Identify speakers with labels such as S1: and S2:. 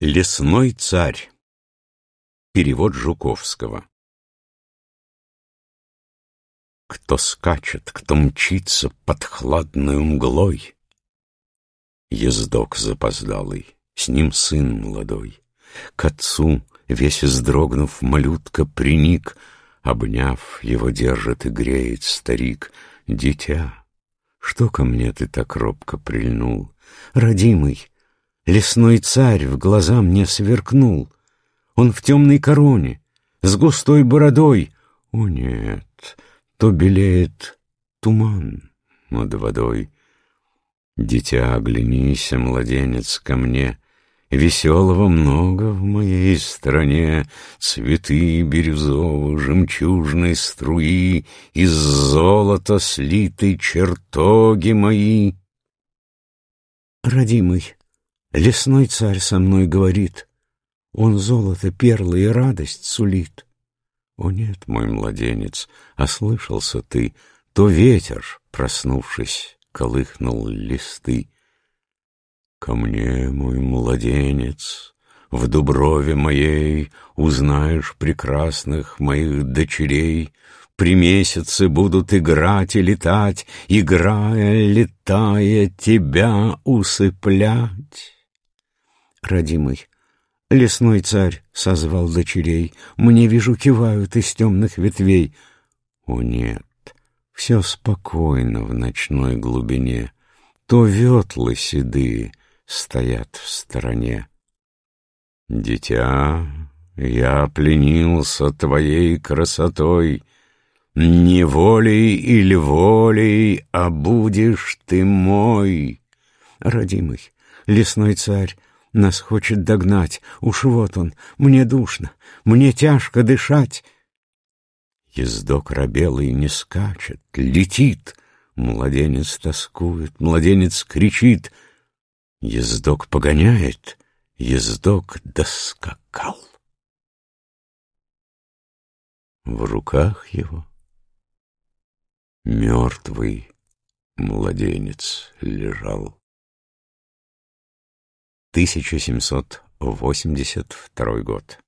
S1: Лесной царь. Перевод Жуковского. Кто скачет, кто мчится под хладную мглой, Ездок запоздалый, с ним сын молодой. К отцу, весь издрогнув, малютка приник, Обняв, его держит и греет старик. Дитя, что ко мне ты так робко прильнул? Родимый, Лесной царь в глаза мне сверкнул. Он в темной короне, с густой бородой. О, нет, то белеет туман над водой. Дитя, оглянись, младенец, ко мне. Веселого много в моей стране, Цветы бирюзово-жемчужной струи, Из золота слиты чертоги мои. Родимый, Лесной царь со мной говорит, Он золото, перлы и радость сулит. О нет, мой младенец, ослышался ты, То ветер, проснувшись, колыхнул листы. Ко мне, мой младенец, в дуброве моей Узнаешь прекрасных моих дочерей, При месяце будут играть и летать, Играя, летая, тебя усыплять. Родимый, лесной царь созвал дочерей, Мне, вижу, кивают из темных ветвей. О, нет, все спокойно в ночной глубине, То ветлы седые стоят в стороне. Дитя, я пленился твоей красотой, Не волей или волей, а будешь ты мой. Родимый, лесной царь, нас хочет догнать, уж вот он, мне душно, мне тяжко дышать. Ездок рабелый не скачет, летит, Младенец тоскует, младенец кричит. Ездок погоняет, ездок доскакал. В руках его мертвый младенец лежал. 1782 год.